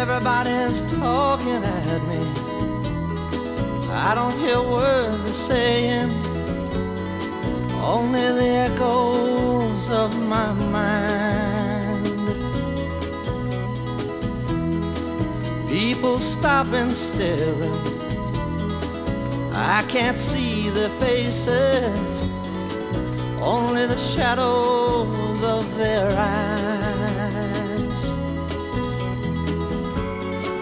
Everybody's talking at me. I don't hear words they're saying, only the echoes of my mind. People stop stopping still. I can't see their faces, only the shadows of their eyes.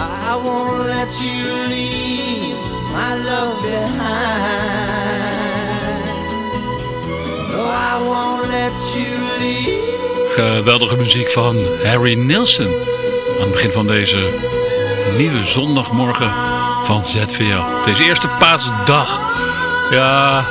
I won't let you leave my love behind. No, I won't let you leave. Geweldige muziek van Harry Nilsson. Aan het begin van deze nieuwe zondagmorgen van ZVL. Deze eerste paasdag. Ja,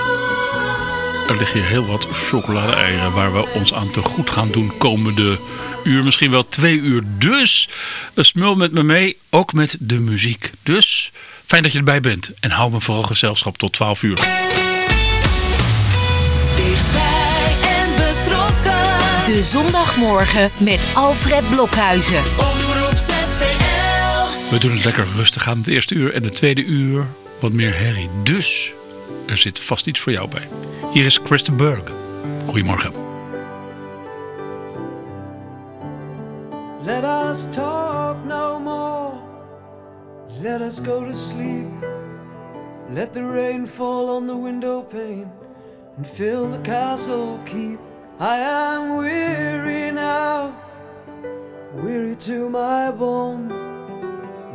er liggen hier heel wat chocolade-eieren waar we ons aan te goed gaan doen komende uur. Misschien wel twee uur. Dus smul met me mee, ook met de muziek. Dus fijn dat je erbij bent. En hou me vooral gezelschap tot 12 uur. Dichtbij en betrokken. De zondagmorgen met Alfred Blokhuizen. Omroep ZVL. We doen het lekker rustig aan het eerste uur en het tweede uur wat meer herrie. Dus er zit vast iets voor jou bij. Hier is Kristen Berg. Goedemorgen. Let us talk no more. Let us go to sleep. Let the rain fall on the window pane and fill the castle keep. I am weary now, weary to my bones,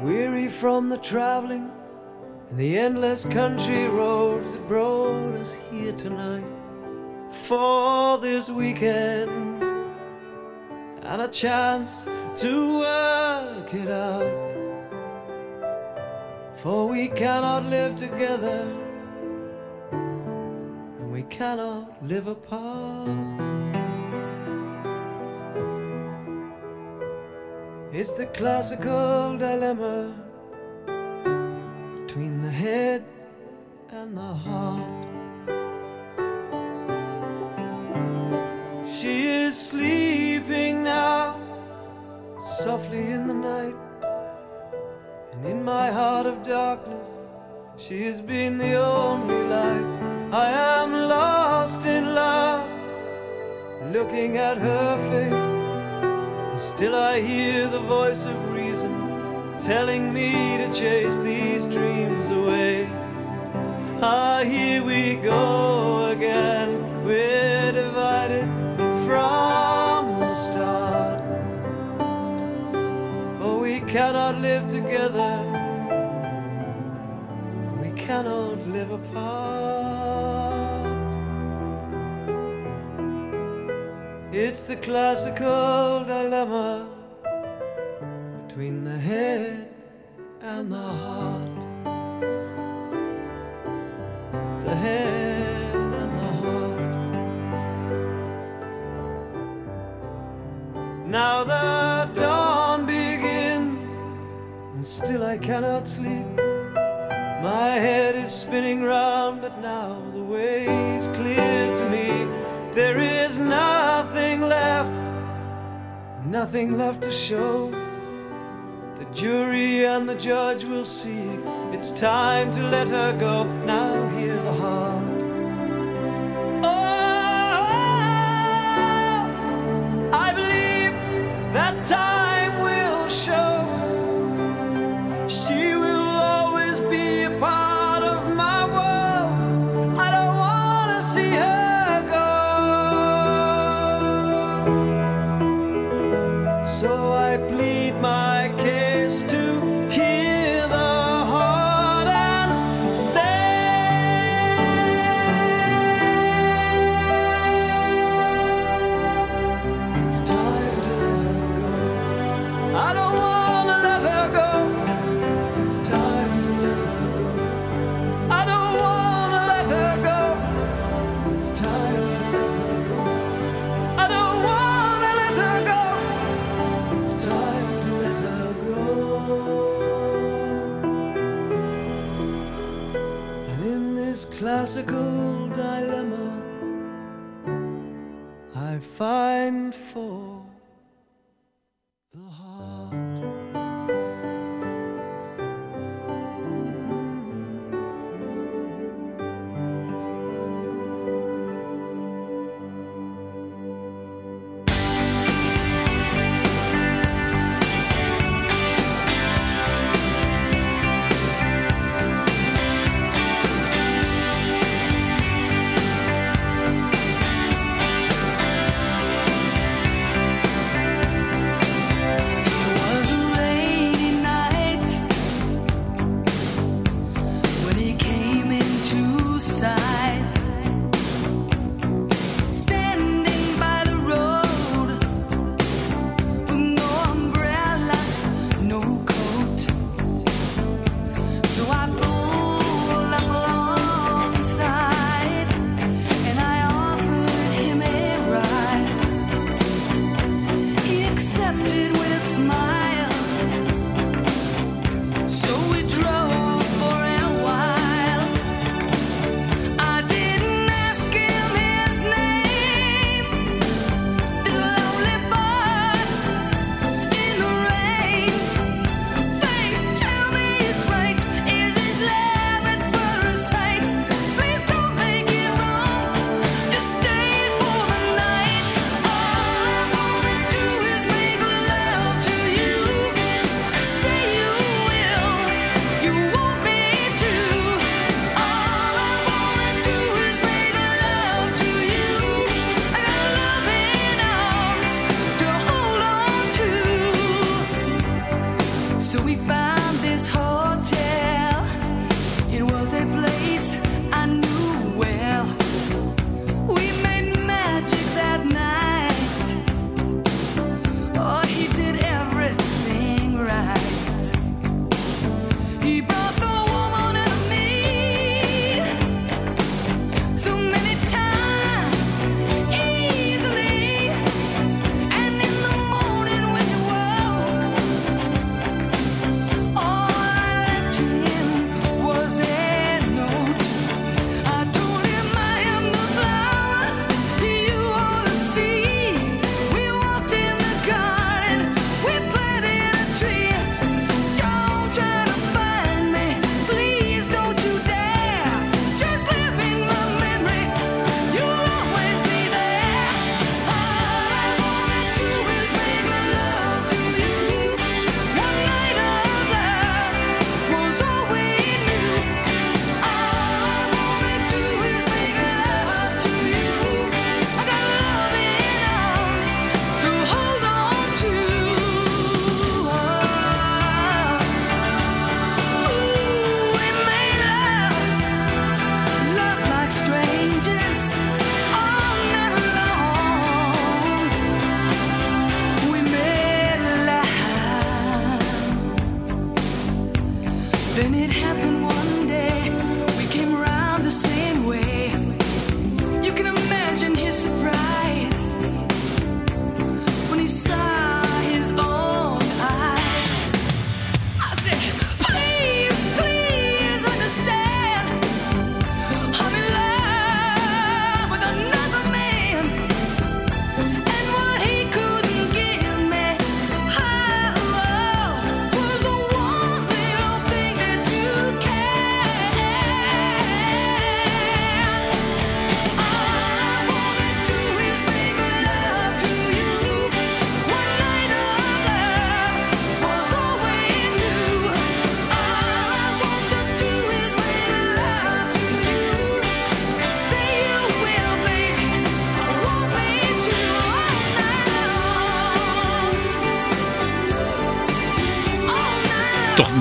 weary from the traveling and the endless country roads that brought us here tonight for this weekend and a chance to work it out. For we cannot live together and we cannot live apart. It's the classical dilemma head and the heart. She is sleeping now, softly in the night. And in my heart of darkness, she has been the only light. I am lost in love, looking at her face. And still I hear the voice of telling me to chase these dreams away. Ah, here we go again. We're divided from the start. But we cannot live together. We cannot live apart. It's the classical dilemma between the head and the heart. The head and the heart. Now the dawn begins, and still I cannot sleep. My head is spinning round, but now the way is clear to me. There is nothing left, nothing left to show jury and the judge will see it's time to let her go. Now hear the heart.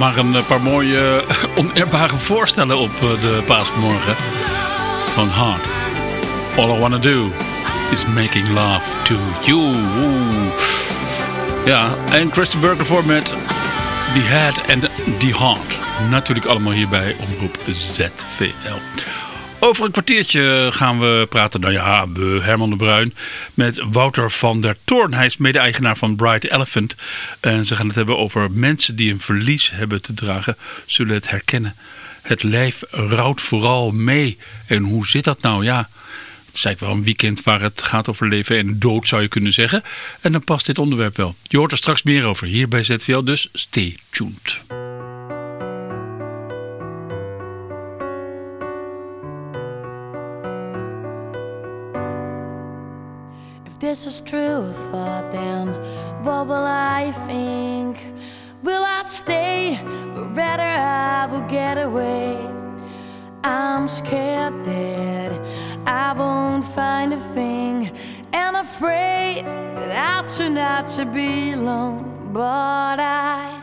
Maar een paar mooie oneerbare voorstellen op de paasmorgen van Hart. All I Wanna Do is Making Love to You. Ja, en Christy Burger voor met The Head and The Heart. Natuurlijk allemaal hierbij Omroep ZVL. Over een kwartiertje gaan we praten, nou ja, Herman de Bruin, met Wouter van der Toorn. Hij is mede-eigenaar van Bright Elephant. En ze gaan het hebben over mensen die een verlies hebben te dragen, zullen het herkennen. Het lijf rouwt vooral mee. En hoe zit dat nou? Ja, het is eigenlijk wel een weekend waar het gaat over leven en dood zou je kunnen zeggen. En dan past dit onderwerp wel. Je hoort er straks meer over hier bij ZVL, dus stay tuned. This is true thought, then what will I think? Will I stay? But rather I will get away. I'm scared that I won't find a thing, and afraid that I'll turn out to be alone. But I,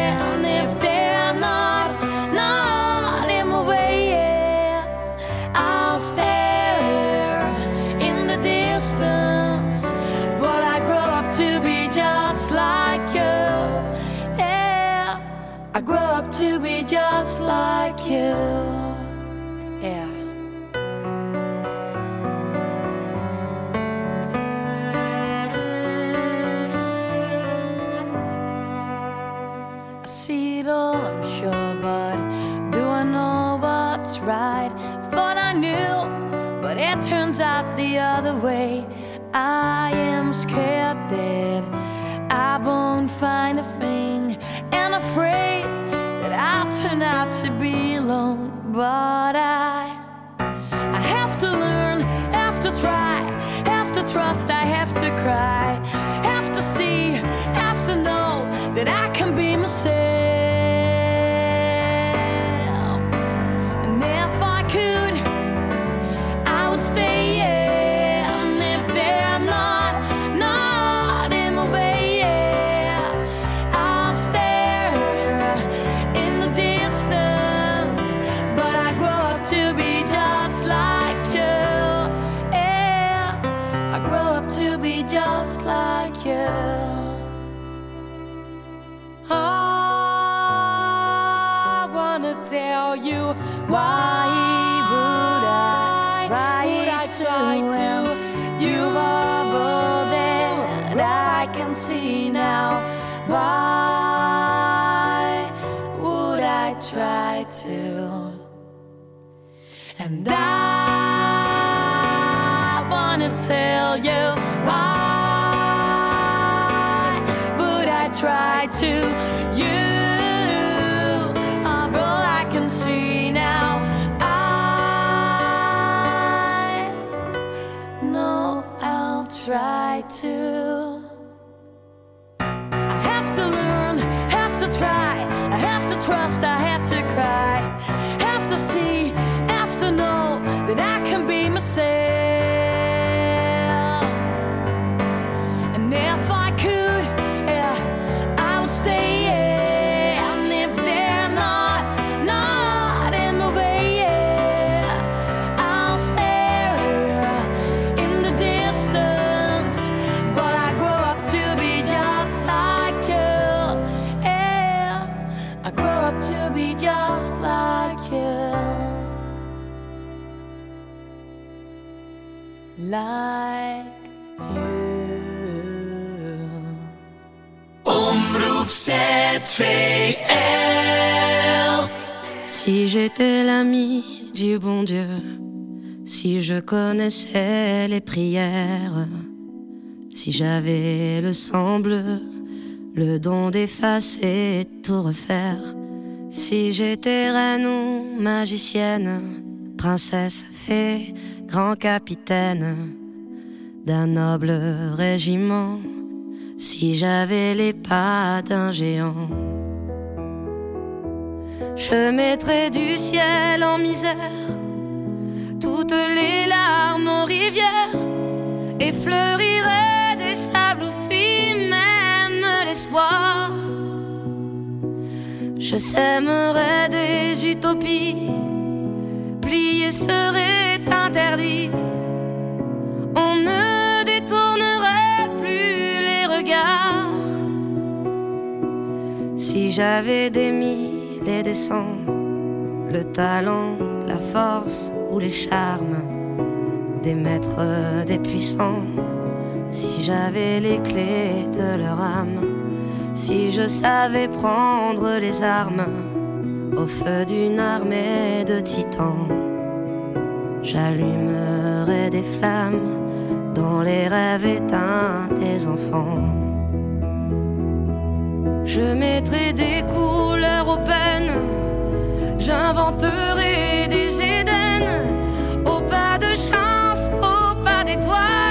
It all, I'm sure, but do I know what's right? Thought I knew, but it turns out the other way. I am scared that I won't find a thing, and afraid that I'll turn out to be alone. But I, I have to learn, have to try, have to trust, I have to cry, trust, I had to cry, have to see, have to know that I j'étais l'ami du bon Dieu, si je connaissais les prières, si j'avais le sang bleu, le don d'effacer tout refaire, si j'étais reine ou magicienne, princesse, fée, grand capitaine d'un noble régiment, si j'avais les pas d'un géant. Je mettrais du ciel en misère, toutes les larmes aux rivières, et fleurirais des sables où fuit même l'espoir. Je sèmerais des utopies, plier serait interdit. On ne détournerait plus les regards. Si j'avais des mille et des cents, le talent, la force ou les charmes des maîtres, des puissants, si j'avais les clés de leur âme, si je savais prendre les armes au feu d'une armée de titans, j'allumerais des flammes dans les rêves éteints des enfants. Je mettrai des couleurs aux peines, j'inventerai des Éden, au pas de chance, au pas d'étoiles,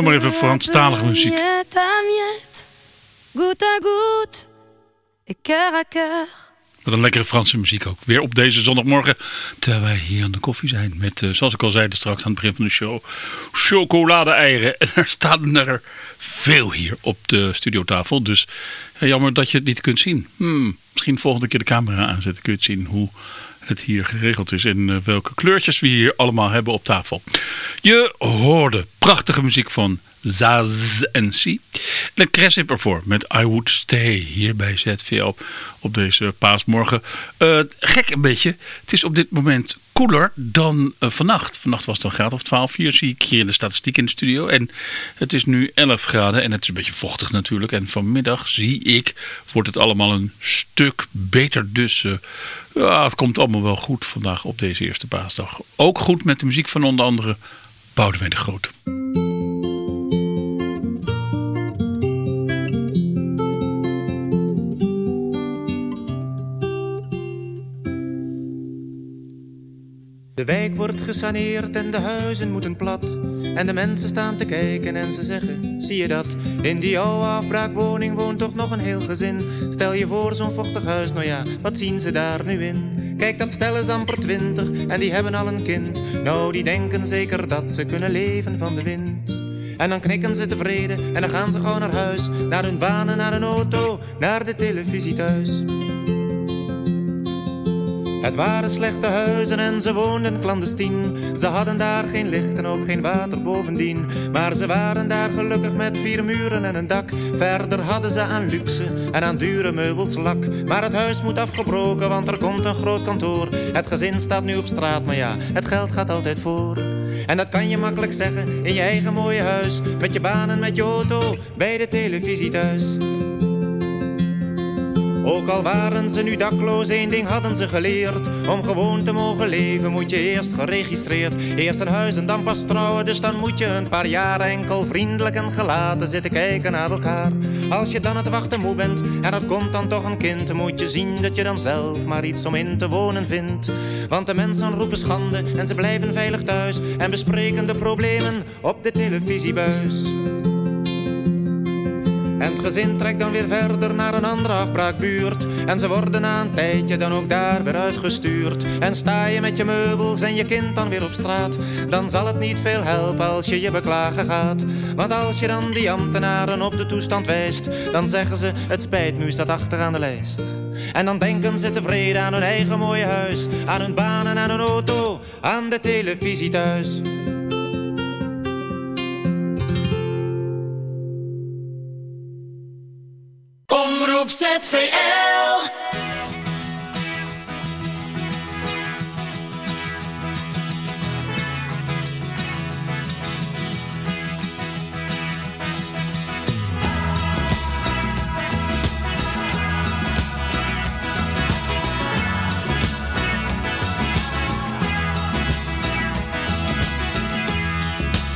Zomaar even Franstalige muziek. Wat een lekkere Franse muziek ook. Weer op deze zondagmorgen. Terwijl wij hier aan de koffie zijn. Met, eh, zoals ik al zei straks aan het begin van de show. Chocolade-eieren. En er staan er veel hier op de studiotafel. Dus ja, jammer dat je het niet kunt zien. Hmm, misschien volgende keer de camera aanzetten. Kun je het zien hoe het hier geregeld is. En eh, welke kleurtjes we hier allemaal hebben op tafel. Je hoorde prachtige muziek van Zaz en Si. En kres ervoor met I Would Stay hier bij ZVL op deze paasmorgen. Eh, gek een beetje. Het is op dit moment koeler dan eh, vannacht. Vannacht was het een graad of 12 hier, zie ik hier in de statistiek in de studio. En het is nu 11 graden en het is een beetje vochtig natuurlijk. En vanmiddag zie ik, wordt het allemaal een stuk beter. Dus eh, het komt allemaal wel goed vandaag op deze eerste paasdag. Ook goed met de muziek van onder andere Boudewijn de Groot. De wijk wordt gesaneerd en de huizen moeten plat. En de mensen staan te kijken en ze zeggen, zie je dat? In die oude afbraakwoning woont toch nog een heel gezin. Stel je voor zo'n vochtig huis, nou ja, wat zien ze daar nu in? Kijk, dat stel is amper twintig en die hebben al een kind. Nou, die denken zeker dat ze kunnen leven van de wind. En dan knikken ze tevreden en dan gaan ze gewoon naar huis. Naar hun banen, naar een auto, naar de televisie thuis. Het waren slechte huizen en ze woonden clandestien. Ze hadden daar geen licht en ook geen water bovendien. Maar ze waren daar gelukkig met vier muren en een dak. Verder hadden ze aan luxe en aan dure meubels lak. Maar het huis moet afgebroken, want er komt een groot kantoor. Het gezin staat nu op straat, maar ja, het geld gaat altijd voor. En dat kan je makkelijk zeggen in je eigen mooie huis. Met je baan en met je auto, bij de televisie thuis. Ook al waren ze nu dakloos, één ding hadden ze geleerd. Om gewoon te mogen leven moet je eerst geregistreerd. Eerst een huis en dan pas trouwen, dus dan moet je een paar jaar enkel vriendelijk en gelaten zitten kijken naar elkaar. Als je dan het wachten moe bent en er komt dan toch een kind, moet je zien dat je dan zelf maar iets om in te wonen vindt. Want de mensen roepen schande en ze blijven veilig thuis en bespreken de problemen op de televisiebuis. En het gezin trekt dan weer verder naar een andere afbraakbuurt. En ze worden na een tijdje dan ook daar weer uitgestuurd. En sta je met je meubels en je kind dan weer op straat. Dan zal het niet veel helpen als je je beklagen gaat. Want als je dan die ambtenaren op de toestand wijst. Dan zeggen ze het spijt me, staat achteraan de lijst. En dan denken ze tevreden aan hun eigen mooie huis. Aan hun baan en aan hun auto, aan de televisie thuis. ZVL.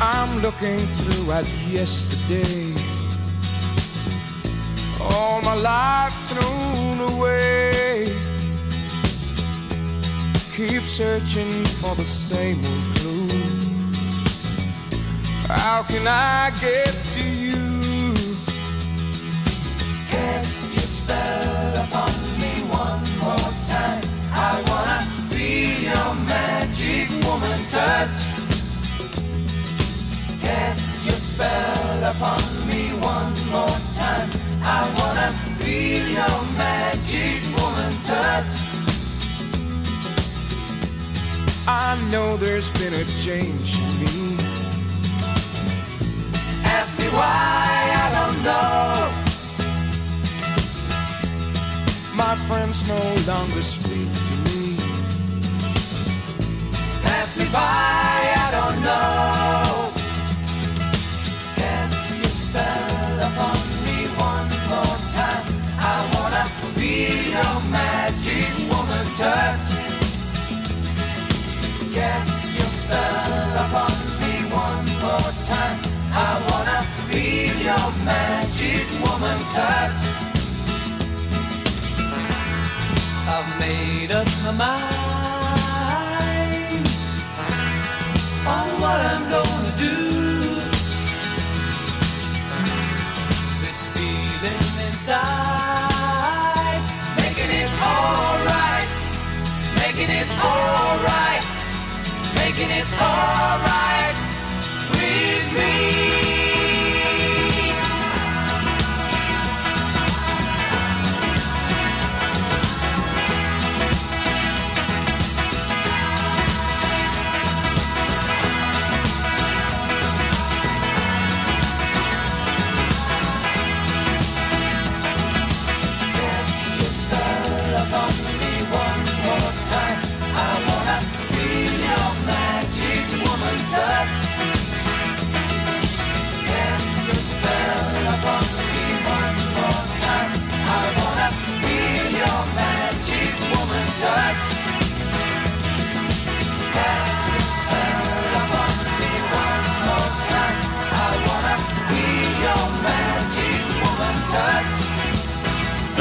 I'm looking through at yesterday. My life thrown away. Keep searching for the same old clue. How can I get to you? Cast your spell upon me one more time. I wanna feel your magic woman touch. Cast your spell upon me one more time. I wanna feel your magic woman touch. I know there's been a change in me. Ask me why, I don't know. My friends no longer speak to me. Pass me by, touch. Cast your spell upon me one more time. I wanna feel your magic woman touch. I've made up my mind on what I'm gonna do. This feeling inside, it alright, making it alright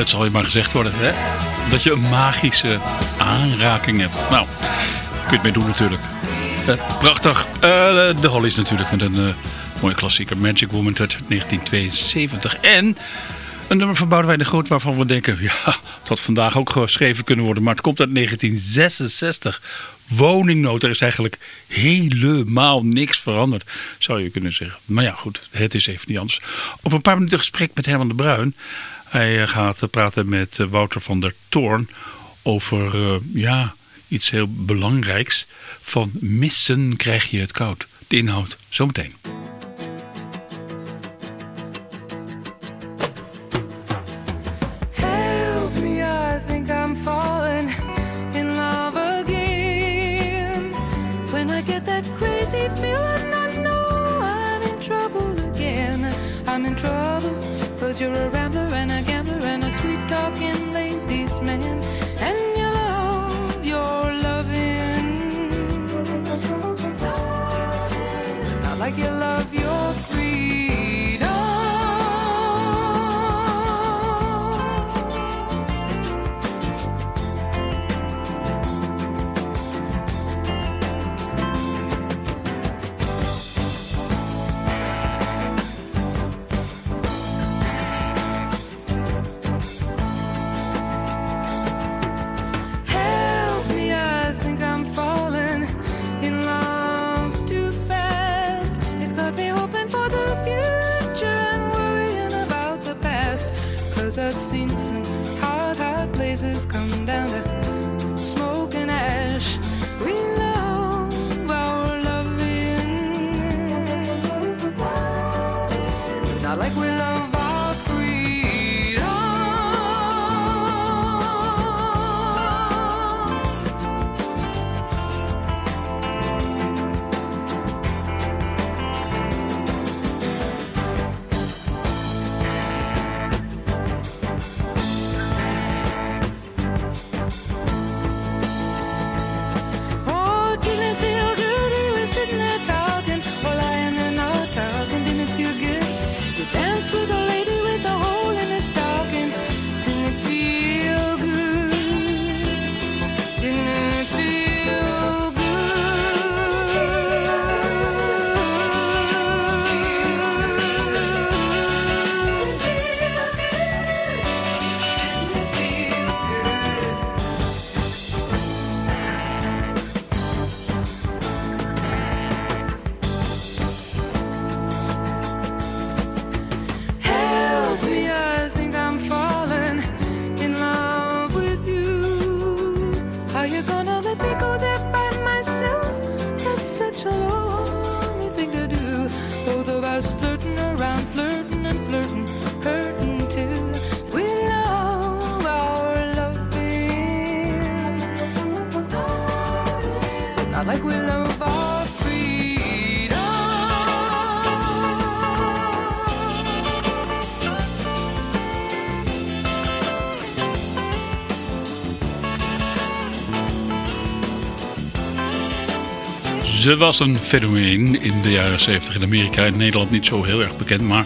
Het zal je maar gezegd worden, hè? Dat je een magische aanraking hebt. Nou, kun je het mee doen natuurlijk. Eh, prachtig. Eh, de Hollies natuurlijk met een eh, mooie klassieker. Magic Woman uit 1972. En een nummer van Boudewijn de Groot waarvan we denken... ja, het had vandaag ook geschreven kunnen worden. Maar het komt uit 1966. Woningnood. Er is eigenlijk helemaal niks veranderd. Zou je kunnen zeggen. Maar ja, goed. Het is even niet anders. Over een paar minuten gesprek met Herman de Bruin... Hij eh, gaat praten met eh, Wouter van der Toorn over eh, ja, iets heel belangrijks. Van missen krijg je het koud. De inhoud zometeen. Ze was een fenomeen in de jaren 70 in Amerika. In Nederland niet zo heel erg bekend, maar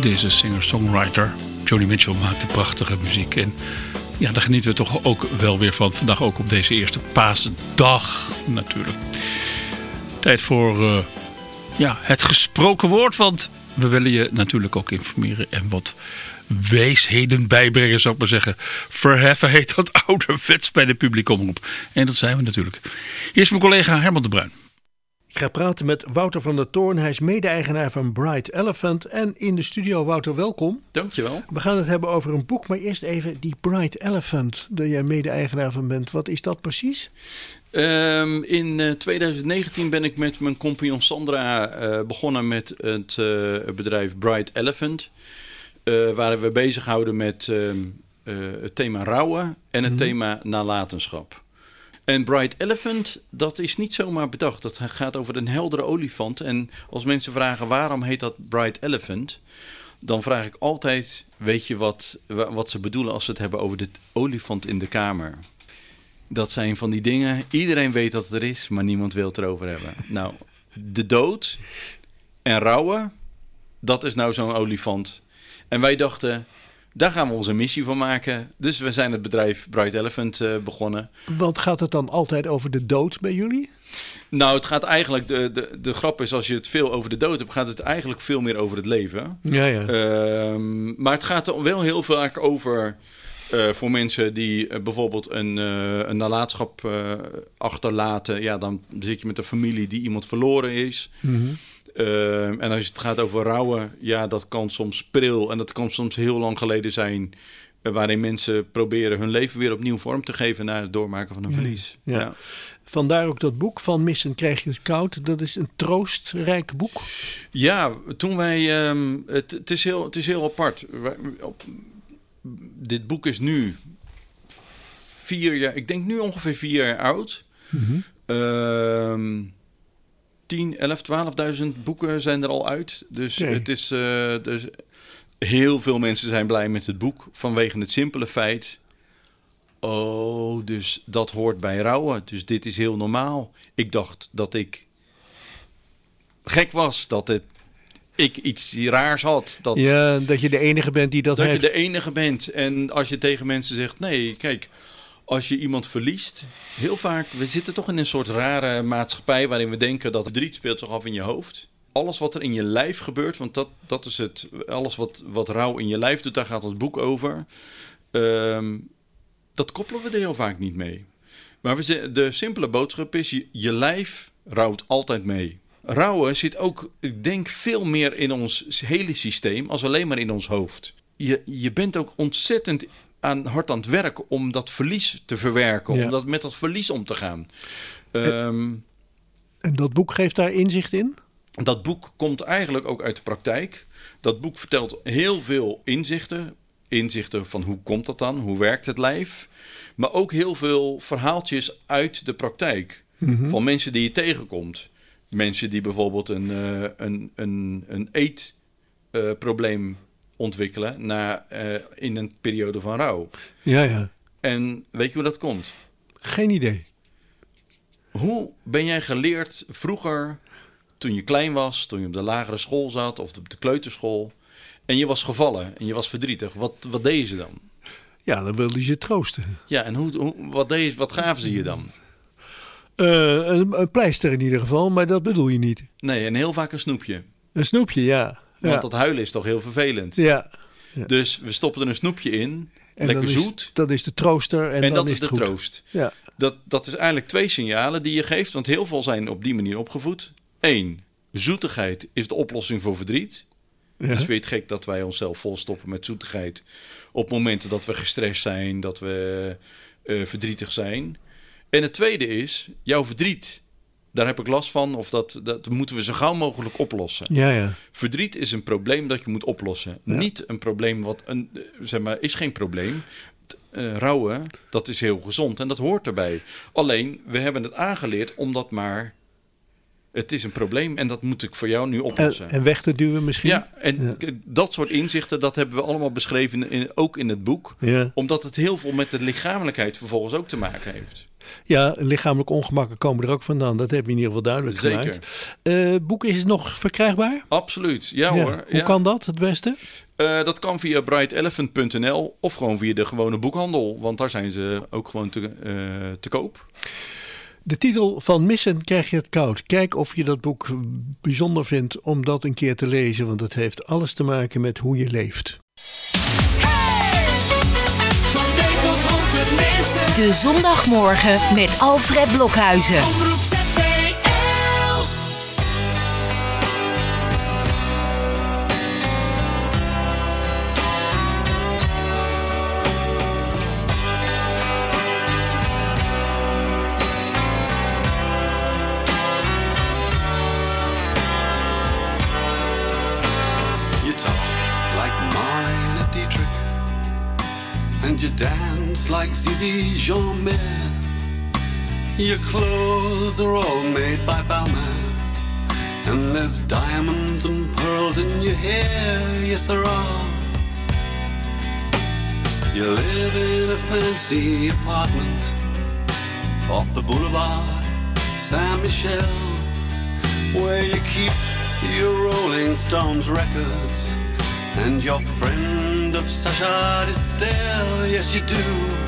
deze singer-songwriter Joni Mitchell maakte prachtige muziek. En ja, daar genieten we toch ook wel weer van. Vandaag ook op deze eerste paasdag natuurlijk. Tijd voor uh, ja, het gesproken woord, want we willen je natuurlijk ook informeren en wat weesheden bijbrengen, zou ik maar zeggen. Verheffen heet dat ouderwets bij de publieke omroep. En dat zijn we natuurlijk. Hier is mijn collega Herman de Bruin. Ik ga praten met Wouter van der Toorn. Hij is mede-eigenaar van Bright Elephant. En in de studio, Wouter, welkom. Dankjewel. We gaan het hebben over een boek, maar eerst even die Bright Elephant, daar jij mede-eigenaar van bent. Wat is dat precies? Um, in 2019 eh, ben ik met mijn compagnon Sandra uh, begonnen met het uh, bedrijf Bright Elephant. Waar we bezighouden met ehm, het thema rouwen en het mm. thema nalatenschap. En Bright Elephant, dat is niet zomaar bedacht. Dat gaat over een heldere olifant. En als mensen vragen waarom heet dat Bright Elephant, dan vraag ik altijd: weet je wat, wat ze bedoelen als ze het hebben over de olifant in de kamer? Dat zijn van die dingen. Iedereen weet dat het er is, maar niemand wil het erover hebben. Nou, de dood en rouwen, dat is nou zo'n olifant. En wij dachten, daar gaan we onze missie van maken. Dus we zijn het bedrijf Bright Elephant uh, begonnen. Want gaat het dan altijd over de dood bij jullie? Nou, het gaat eigenlijk. De, de, de grap is, als je het veel over de dood hebt, gaat het eigenlijk veel meer over het leven. Ja, ja. Uh, maar het gaat er wel heel vaak over. Uh, voor mensen die uh, bijvoorbeeld een, een nalatenschap achterlaten, ja, dan zit je met een familie die iemand verloren is. Mm -hmm. Uh, en als het gaat over rouwen, ja, dat kan soms pril en dat kan soms heel lang geleden zijn. Uh, waarin mensen proberen hun leven weer opnieuw vorm te geven na het doormaken van een verlies. Ja. ja. Vandaar ook dat boek van Missen krijg je het koud. Dat is een troostrijk boek. Ja, toen wij. Um, het, het, is heel, het is heel apart. Dit boek is nu vier jaar. Ik denk nu ongeveer vier jaar oud. Mm -hmm. 10, 11, 12.000 boeken zijn er al uit. Dus okay. het is. Uh, dus heel veel mensen zijn blij met het boek vanwege het simpele feit. Oh, dus dat hoort bij rouwen. Dus dit is heel normaal. Ik dacht dat ik gek was, dat het ik iets raars had. Dat, ja, dat je de enige bent die dat, dat heeft. Dat je de enige bent. En als je tegen mensen zegt, nee, kijk, als je iemand verliest, heel vaak, we zitten toch in een soort rare maatschappij waarin we denken dat verdriet speelt zich af in je hoofd. Alles wat er in je lijf gebeurt, want dat, dat is het, alles wat, wat rouw in je lijf doet, daar gaat ons boek over. Um, dat koppelen we er heel vaak niet mee. Maar we, de simpele boodschap is, je, je lijf rouwt altijd mee. Rouwen zit ook, ik denk, veel meer in ons hele systeem als alleen maar in ons hoofd. Je, je bent ook ontzettend aan, hard aan het werk om dat verlies te verwerken, ja. om dat, met dat verlies om te gaan. En, um, en dat boek geeft daar inzicht in? Dat boek komt eigenlijk ook uit de praktijk. Dat boek vertelt heel veel inzichten. Inzichten van hoe komt dat dan? Hoe werkt het lijf? Maar ook heel veel verhaaltjes uit de praktijk. Mm -hmm. Van mensen die je tegenkomt. Mensen die bijvoorbeeld een, uh, een, een, een eetprobleem uh, ontwikkelen na, uh, in een periode van rouw. Ja, ja. En weet je hoe dat komt? Geen idee. Hoe ben jij geleerd vroeger, toen je klein was, toen je op de lagere school zat of op de kleuterschool, en je was gevallen en je was verdrietig? Wat, wat deed je dan? Ja, dan wilde je ze troosten. Ja, en hoe, hoe, wat, deed, wat gaven ze je dan? Uh, een, een, pleister in ieder geval, maar dat bedoel je niet. Nee, en heel vaak een snoepje. Een snoepje, ja. Want ja. dat huilen is toch heel vervelend. Ja. ja. Dus we stoppen er een snoepje in, en lekker is, zoet. Dat is de trooster en, en dan dat is, de goed. troost. Ja. Dat, dat is eigenlijk twee signalen die je geeft, want heel veel zijn op die manier opgevoed. Eén, zoetigheid is de oplossing voor verdriet. Ja. Dus het gek dat wij onszelf volstoppen met zoetigheid op momenten dat we gestrest zijn, dat we uh, verdrietig zijn. En het tweede is, jouw verdriet, daar heb ik last van, of dat, dat moeten we zo gauw mogelijk oplossen. Ja, ja. Verdriet is een probleem dat je moet oplossen. Ja. Niet een probleem wat, een, zeg maar, is geen probleem. Uh, rouwen, dat is heel gezond en dat hoort erbij. Alleen, we hebben het aangeleerd om dat maar Het is een probleem en dat moet ik voor jou nu En, oplossen. en weg te duwen misschien? Ja, en dat soort inzichten, dat hebben we allemaal beschreven, in, ook in het boek. Ja. Omdat het heel veel met de lichamelijkheid vervolgens ook te maken heeft. Ja, lichamelijke ongemakken komen er ook vandaan. Dat heb je in ieder geval duidelijk Zeker. gemaakt. Eh, het boek is nog verkrijgbaar? Absoluut, ja, Ja. hoor. Hoe ja. kan dat het beste? Eh, dat kan via brightelephant.nl of gewoon via de gewone boekhandel. Want daar zijn ze ook gewoon te, eh, te koop. De titel van Missen krijg je het koud. Kijk of je dat boek bijzonder vindt om dat een keer te lezen. Want het heeft alles te maken met hoe je leeft. De zondagmorgen met Alfred Blokhuizen. Dance like Zizi Your clothes are all made by Balmain, and there's diamonds and pearls in your hair. Yes, there are. You live in a fancy apartment off the boulevard Saint Michel, where you keep your Rolling Stones records and your friend of Sasha Distel. Yes, you do.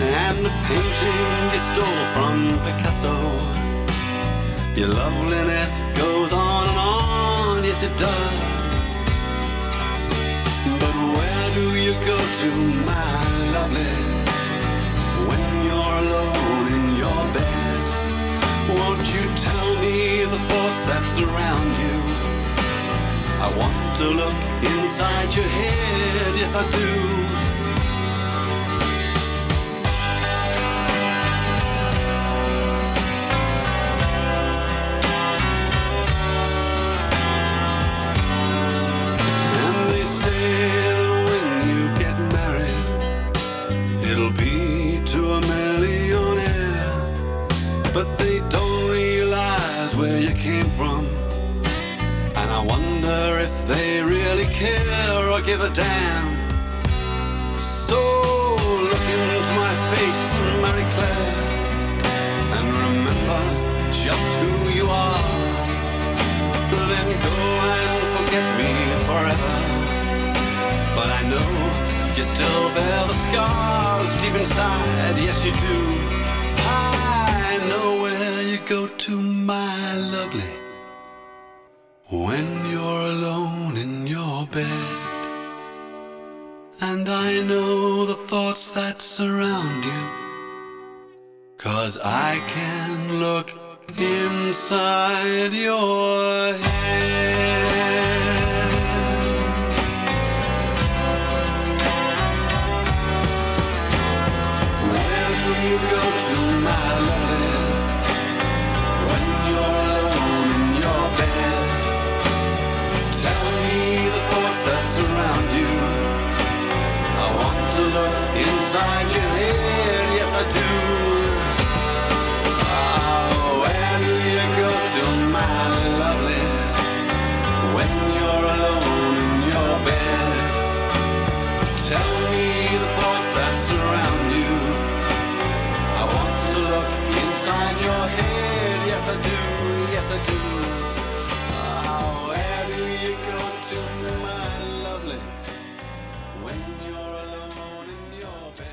and the painting you stole from Picasso. Your loveliness goes on and on, yes it does. But where do you go to, my lovely, when you're alone in your bed? Won't you tell me the thoughts that surround you? I want to look inside your head, yes I do. Cause I can look inside your head. Where do you go to, my lovely,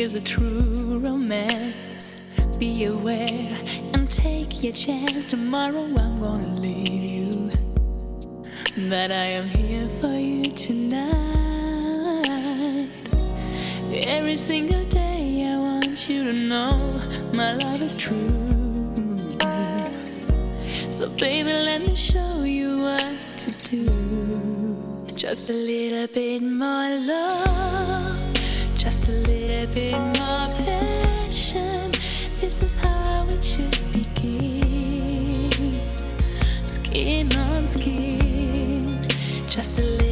Here's a true romance. Be aware and take your chance. Tomorrow I'm gonna leave you. But I am here for you tonight. Every single day I want you to know my love is true. So baby, let me show you what to do. Just a little bit more love, just a little bit more passion. This is how it should begin. Skin on skin, just a little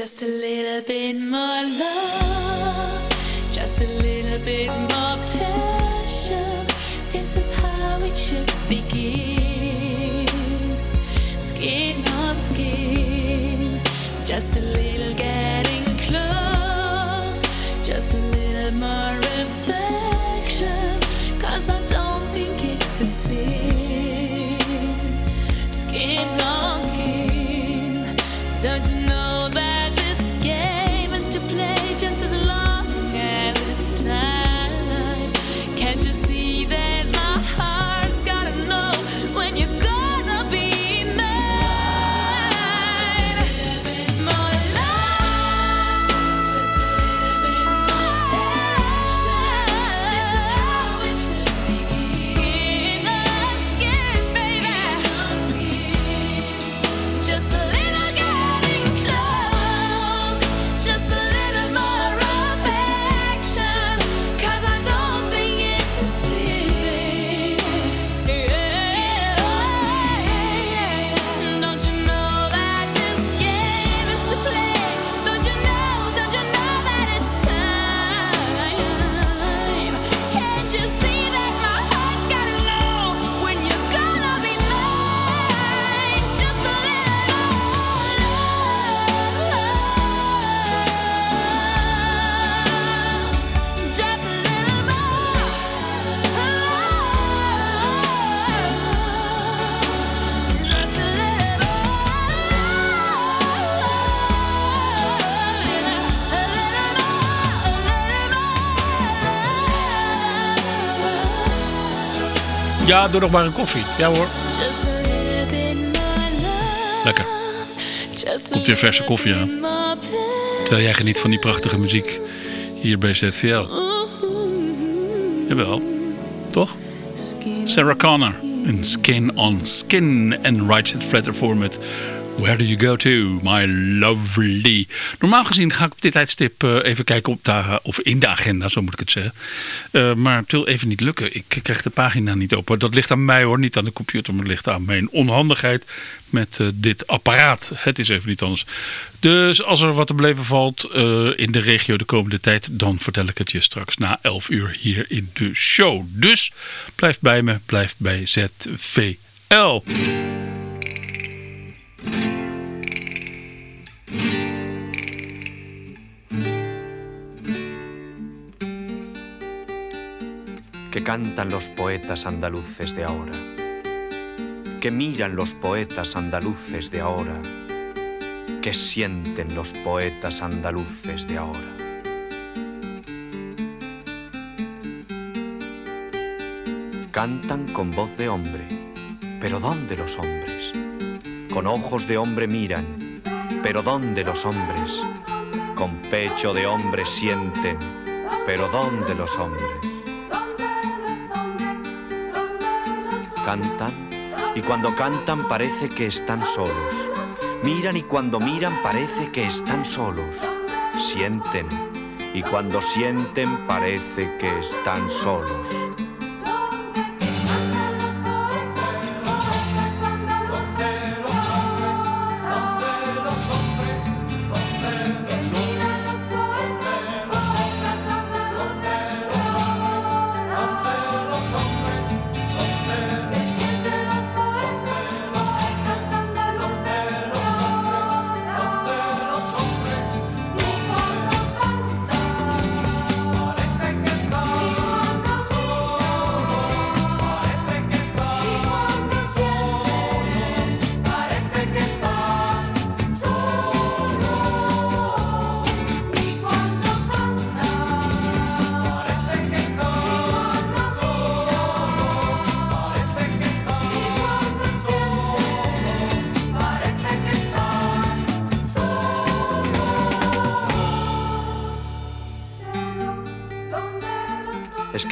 Just a little bit more love, just a little bit more passion. This is how it should begin. Skin Ja, doe nog maar een koffie. Ja hoor. Lekker. Komt weer verse koffie aan. Terwijl jij geniet van die prachtige muziek hier bij ZVL. Jawel. Toch? Sarah Connor. En Skin on Skin. En Right Flatter voor met Where do you go to, my lovely? Normaal gezien ga ik op dit tijdstip eh, even kijken op de, of in de agenda, zo moet ik het zeggen. Eh, maar het wil even niet lukken. Ik krijg de pagina niet open. Dat ligt aan mij hoor, niet aan de computer, maar het ligt aan mijn onhandigheid met eh, dit apparaat. Het is even niet anders. Dus als er wat te beleven valt in de regio de komende tijd, dan vertel ik het je straks na 11 uur hier in de show. Dus blijf bij me, blijf bij ZVL. Que cantan los poetas andaluces de ahora. que miran los poetas andaluces de ahora, que sienten los poetas andaluces de ahora. Cantan con voz de hombre, pero ¿dónde los hombres? Con ojos de hombre miran, pero ¿dónde los hombres? Con pecho de hombre sienten, pero ¿dónde los hombres? Cantan y cuando cantan parece que están solos. Miran y cuando miran parece que están solos. Sienten y cuando sienten parece que están solos.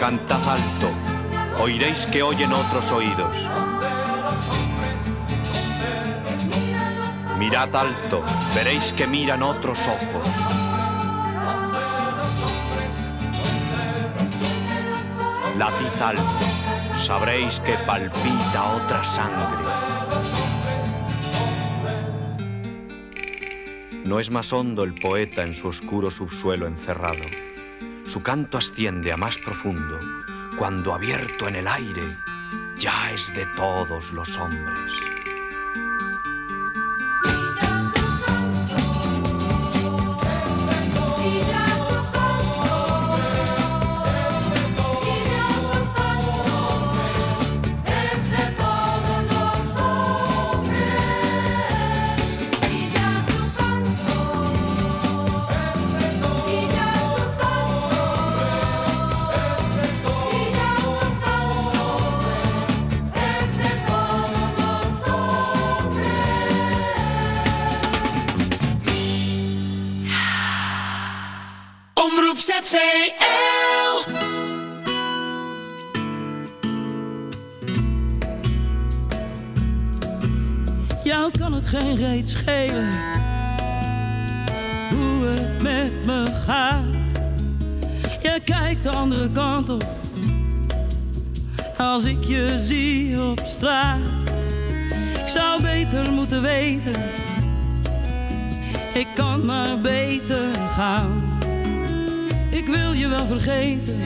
Cantad alto, oiréis que oyen otros oídos. Mirad alto, veréis que miran otros ojos. Latid alto, sabréis que palpita otra sangre. No es más hondo el poeta en su oscuro subsuelo encerrado. Su canto asciende a más profundo cuando abierto en el aire ya es de todos los hombres. Ik kan maar beter gaan. Ik wil je wel vergeten,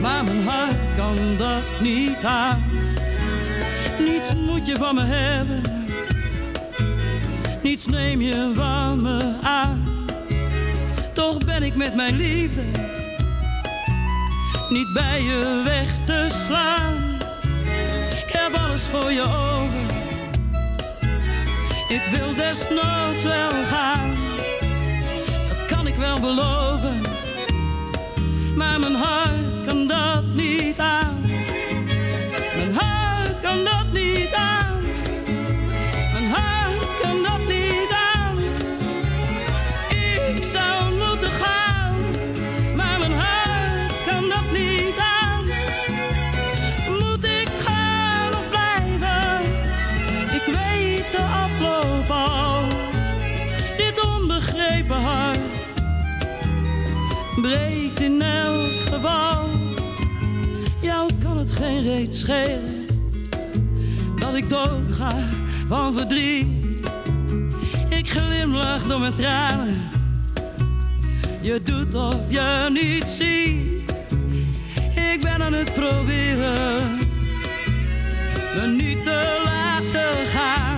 maar mijn hart kan dat niet aan. Niets moet je van me hebben, niets neem je van me aan. Toch ben ik met mijn liefde niet bij je weg te slaan. Ik heb alles voor je over, ik wil desnoods wel gaan. Dat kan ik wel beloven, maar mijn hart kan dat niet aan. Schelen dat ik doodga van verdriet. Ik glimlach door mijn tranen. Je doet of je niet ziet. Ik ben aan het proberen me niet te laten gaan.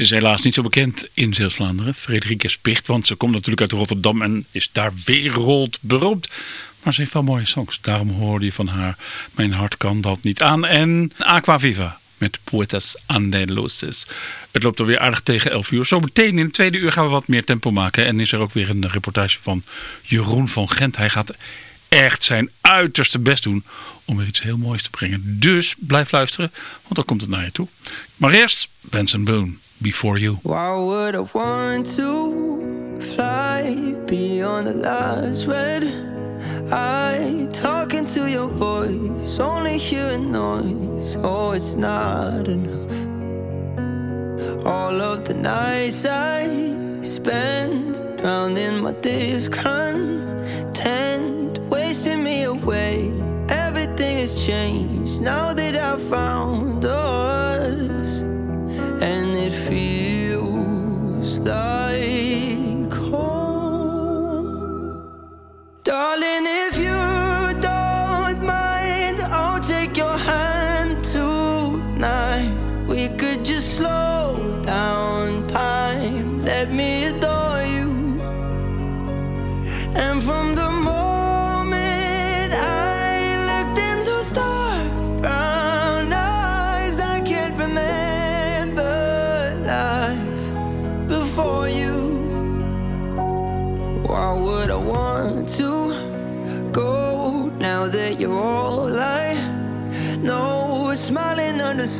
Ze is helaas niet zo bekend in Zeeuws-Vlaanderen, Frederike Spicht, want ze komt natuurlijk uit Rotterdam en is daar wereldberoemd. Maar ze heeft wel mooie songs. Daarom hoorde je van haar Mijn hart kan dat niet aan. En Aqua Viva met Poetas Andaluces. Het loopt alweer aardig tegen 11 uur. Zometeen in het tweede uur gaan we wat meer tempo maken. En is er ook weer een reportage van Jeroen van Gent. Hij gaat echt zijn uiterste best doen om weer iets heel moois te brengen. Dus blijf luisteren, want dan komt het naar je toe. Maar eerst Benson Boone, Before You. Why would I want to fly beyond the last red eye? Talking to your voice, only hearing noise. Oh, it's not enough. All of the nights I spend drowned in my discontent, wasting me away. Everything has changed now that I found us like home. Darling, if you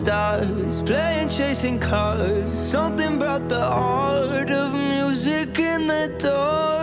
stars, playing chasing cars. Something about the art of music in the dark,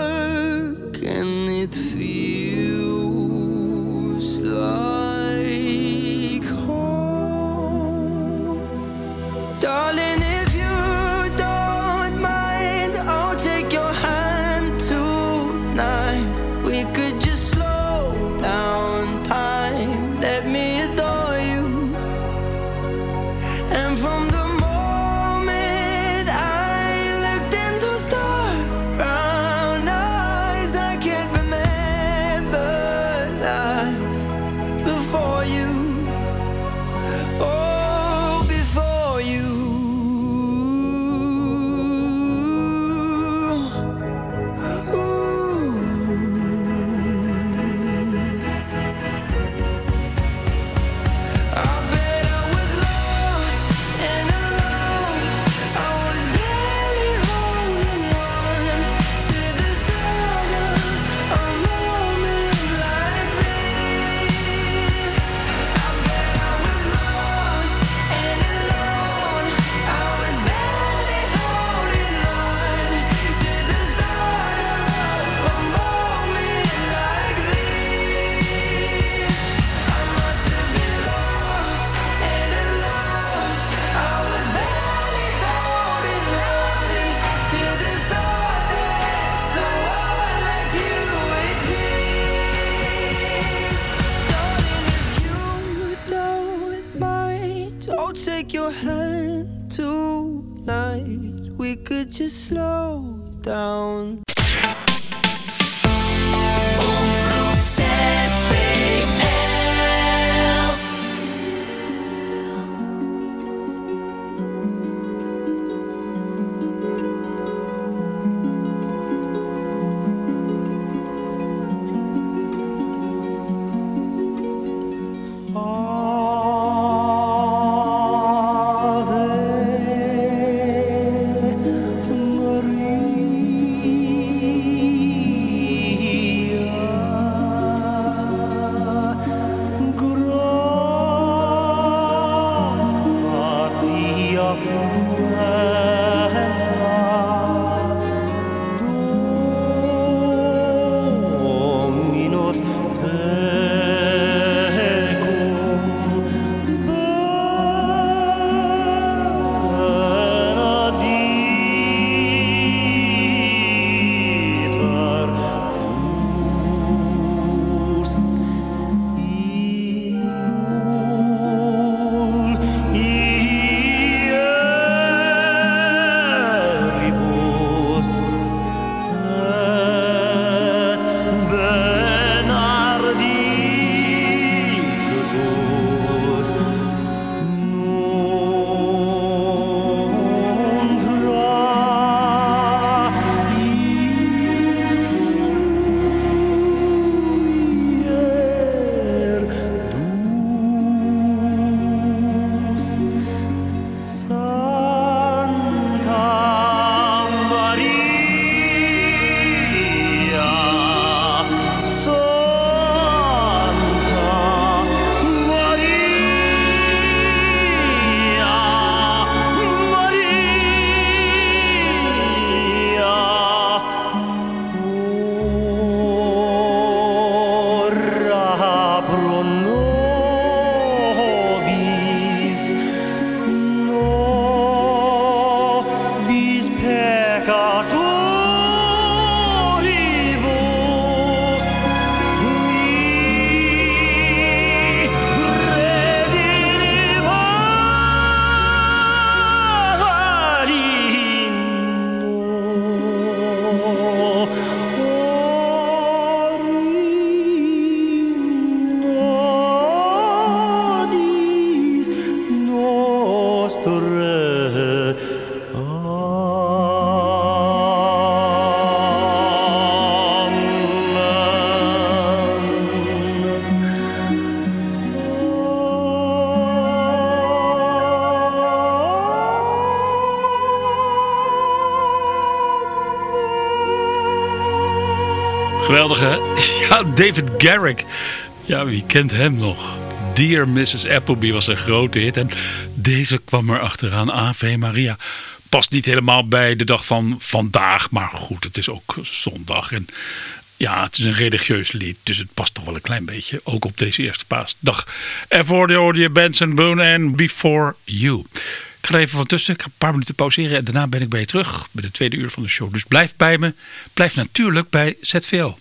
Ja, David Garrick. Ja, wie kent hem nog? Dear Mrs. Appleby was een grote hit. En deze kwam er achteraan. Ave Maria. Past niet helemaal bij de dag van vandaag. Maar goed, het is ook zondag. En ja, het is een religieus lied. Dus het past toch wel een klein beetje. Ook op deze eerste paasdag. En voor de hoorde Benson Boone en Before You. Ik ga even van tussen. Ik ga een paar minuten pauzeren. En daarna ben ik bij je terug. Bij de tweede uur van de show. Dus blijf bij me. Blijf natuurlijk bij ZVL.